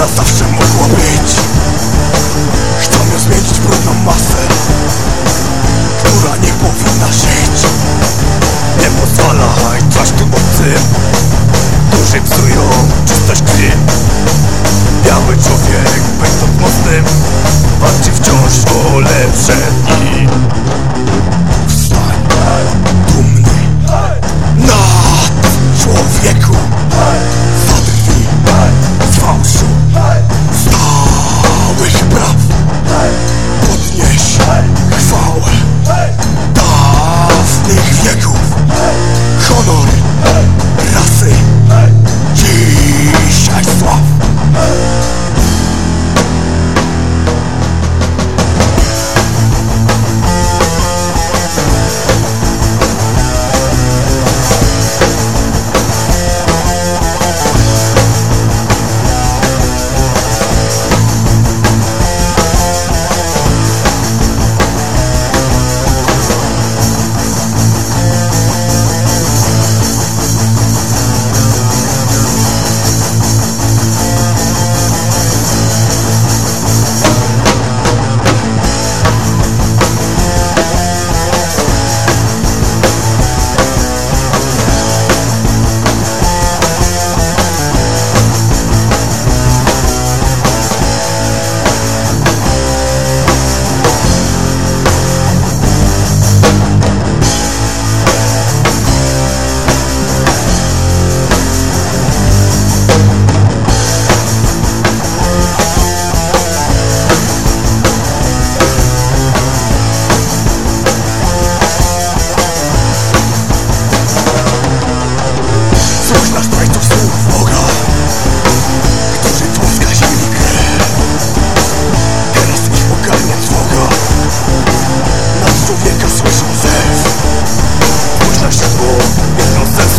na zawsze mogła być. Chcą ją zmienić brudną masę Która nie powinna żyć. Nie pozwalaj coś tu obcym Którzy psują czystość krwi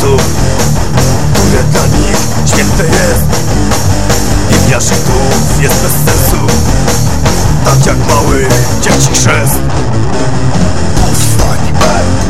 sposób Mówię dla nich, śmiech to jest. I piaszyków jest bez sensu. Tak jak mały dzieci chrzest. Powstań!